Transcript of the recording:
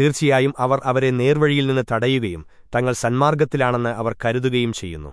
തീർച്ചയായും അവർ അവരെ നേർവഴിയിൽ നിന്ന് തടയുകയും തങ്ങൾ സന്മാർഗത്തിലാണെന്ന് അവർ കരുതുകയും ചെയ്യുന്നു.